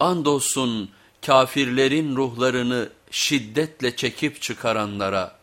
Andolsun kafirlerin ruhlarını şiddetle çekip çıkaranlara,